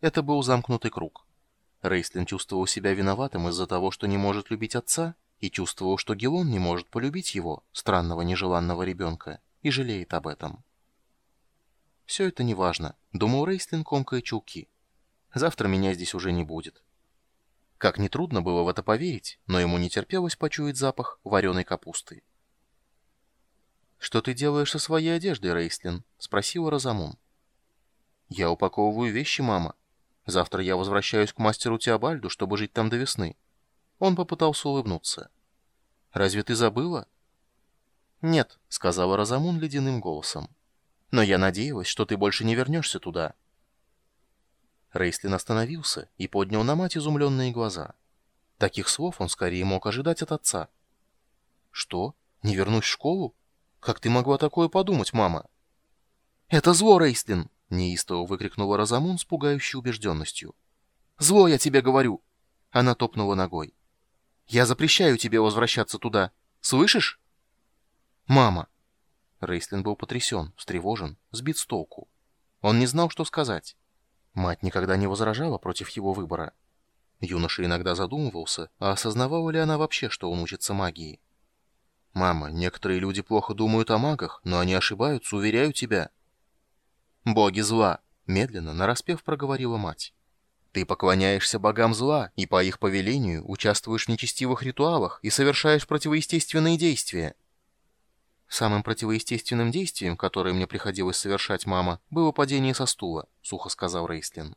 Это был замкнутый круг. Рейслин чувствовал себя виноватым из-за того, что не может любить отца, и чувствовал, что Гелон не может полюбить его, странного нежеланного ребенка, и жалеет об этом. Все это неважно, думал Рейслин, комкая чулки. Завтра меня здесь уже не будет. Как нетрудно было в это поверить, но ему не терпелось почуять запах вареной капусты. «Что ты делаешь со своей одеждой, Рейслин?» — спросила Розамун. «Я упаковываю вещи, мама. Завтра я возвращаюсь к мастеру Теобальду, чтобы жить там до весны». Он попытался улыбнуться. «Разве ты забыла?» «Нет», — сказала Розамун ледяным голосом. «Но я надеялась, что ты больше не вернешься туда». Рейслин остановился и поднял на мать изумленные глаза. Таких слов он скорее мог ожидать от отца. «Что? Не вернусь в школу? Как ты могла такое подумать, мама?» «Это зло, Рейслин!» — неистово выкрикнула Розамун с пугающей убежденностью. «Зло, я тебе говорю!» Она топнула ногой. «Я запрещаю тебе возвращаться туда. Слышишь?» «Мама!» Рейслин был потрясен, встревожен, сбит с толку. Он не знал, что сказать. Мать никогда не возражала против его выбора. Юноша иногда задумывался, а осознавала ли она вообще, что он учится магии. «Мама, некоторые люди плохо думают о магах, но они ошибаются, уверяю тебя». «Боги зла!» — медленно, нараспев проговорила мать. «Ты поклоняешься богам зла и по их повелению участвуешь в нечестивых ритуалах и совершаешь противоестественные действия». «Самым противоестественным действием, которое мне приходилось совершать, мама, было падение со стула», — сухо сказал Рейслин.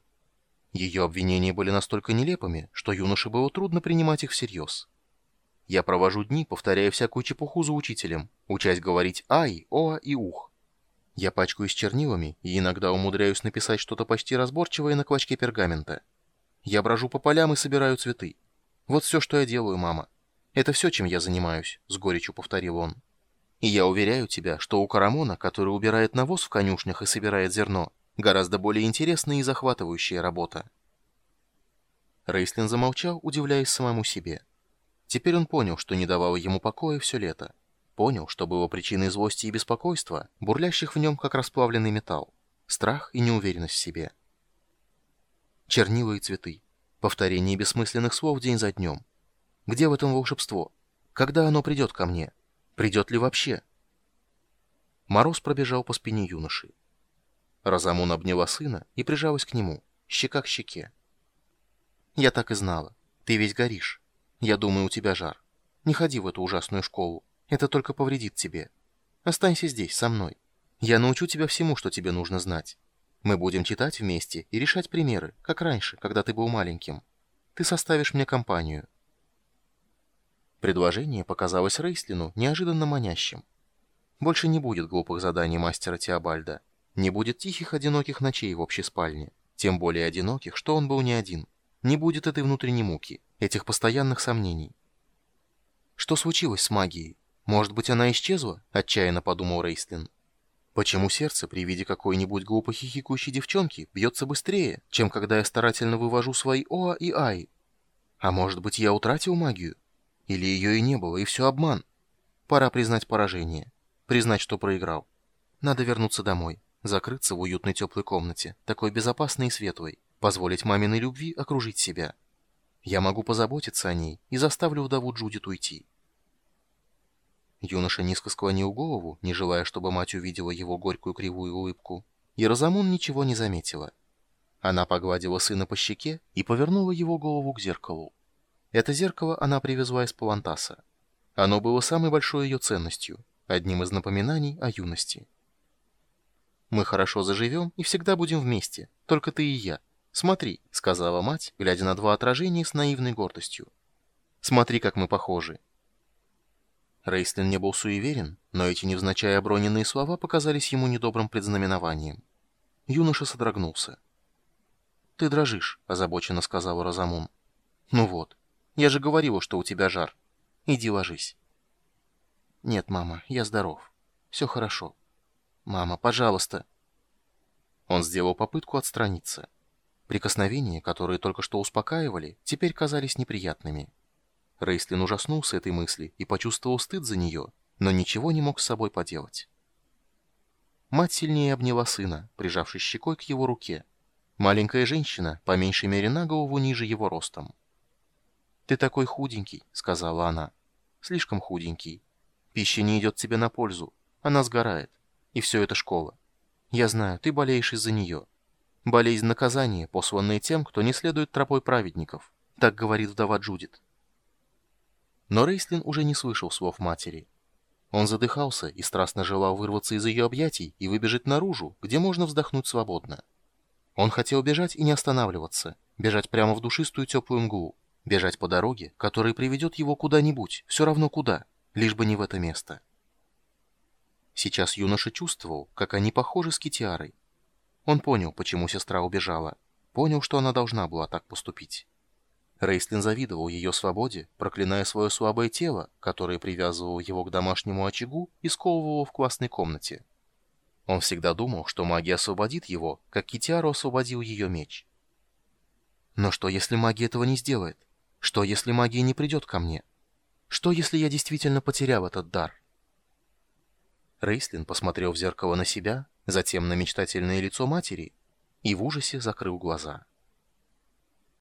Ее обвинения были настолько нелепыми, что юноше было трудно принимать их всерьез. Я провожу дни, повторяя всякую чепуху за учителем, учась говорить «ай», «оа» и «ух». Я пачкаюсь чернилами и иногда умудряюсь написать что-то почти разборчивое на клочке пергамента. Я брожу по полям и собираю цветы. Вот все, что я делаю, мама. Это все, чем я занимаюсь, — с горечью повторил он. И я уверяю тебя, что у Карамона, который убирает навоз в конюшнях и собирает зерно, гораздо более интересная и захватывающая работа. Рейслин замолчал, удивляясь самому себе. Теперь он понял, что не давало ему покоя все лето. Понял, что было причиной злости и беспокойства, бурлящих в нем, как расплавленный металл. Страх и неуверенность в себе. Чернила и цветы. Повторение бессмысленных слов день за днем. Где в этом волшебство? Когда оно придет ко мне? Придет ли вообще? Мороз пробежал по спине юноши. Розамун обняла сына и прижалась к нему, щека к щеке. «Я так и знала. Ты весь горишь. Я думаю, у тебя жар. Не ходи в эту ужасную школу. Это только повредит тебе. Останься здесь, со мной. Я научу тебя всему, что тебе нужно знать. Мы будем читать вместе и решать примеры, как раньше, когда ты был маленьким. Ты составишь мне компанию. Предложение показалось Рейслину неожиданно манящим. Больше не будет глупых заданий мастера Теобальда. Не будет тихих, одиноких ночей в общей спальне. Тем более одиноких, что он был не один. Не будет этой внутренней муки, этих постоянных сомнений. Что случилось с магией? Может быть, она исчезла? Отчаянно подумал Рейслин. Почему сердце при виде какой-нибудь глупо хихикающей девчонки бьется быстрее, чем когда я старательно вывожу свои «Оа» и «Ай»? А может быть, я утратил магию? Или ее и не было, и все обман? Пора признать поражение. Признать, что проиграл. Надо вернуться домой. Закрыться в уютной теплой комнате, такой безопасной и светлой. Позволить маминой любви окружить себя. Я могу позаботиться о ней и заставлю вдову Джудит уйти. Юноша низко склонил голову, не желая, чтобы мать увидела его горькую кривую улыбку. И Розамун ничего не заметила. Она погладила сына по щеке и повернула его голову к зеркалу. Это зеркало она привезла из Палантаса. Оно было самой большой ее ценностью, одним из напоминаний о юности. «Мы хорошо заживем и всегда будем вместе, только ты и я. Смотри», — сказала мать, глядя на два отражения с наивной гордостью. «Смотри, как мы похожи». Рейслин не был суеверен, но эти невзначай оброненные слова показались ему недобрым предзнаменованием. Юноша содрогнулся. «Ты дрожишь», — озабоченно сказала Розамун. «Ну вот, я же говорила, что у тебя жар. Иди ложись. Нет, мама, я здоров. Все хорошо. Мама, пожалуйста. Он сделал попытку отстраниться. Прикосновения, которые только что успокаивали, теперь казались неприятными. Рейслин ужаснулся этой мысли и почувствовал стыд за нее, но ничего не мог с собой поделать. Мать сильнее обняла сына, прижавшись щекой к его руке. Маленькая женщина, по меньшей мере на голову ниже его ростом. «Ты такой худенький», — сказала она. «Слишком худенький. Пища не идет тебе на пользу. Она сгорает. И все это школа. Я знаю, ты болеешь из-за нее. Болезнь наказания, посланная тем, кто не следует тропой праведников. Так говорит вдова Джудит. Но Рейслин уже не слышал слов матери. Он задыхался и страстно желал вырваться из ее объятий и выбежать наружу, где можно вздохнуть свободно. Он хотел бежать и не останавливаться, бежать прямо в душистую теплую мглу, бежать по дороге, которая приведет его куда-нибудь, все равно куда, лишь бы не в это место. Сейчас юноша чувствовал, как они похожи с Китиарой. Он понял, почему сестра убежала, понял, что она должна была так поступить. Рейслин завидовал ее свободе, проклиная свое слабое тело, которое привязывало его к домашнему очагу и сковывало в классной комнате. Он всегда думал, что магия освободит его, как Китиару освободил ее меч. Но что, если магия этого не сделает? Что, если магия не придет ко мне? Что, если я действительно потерял этот дар? Рейслин посмотрел в зеркало на себя, затем на мечтательное лицо матери и в ужасе закрыл глаза.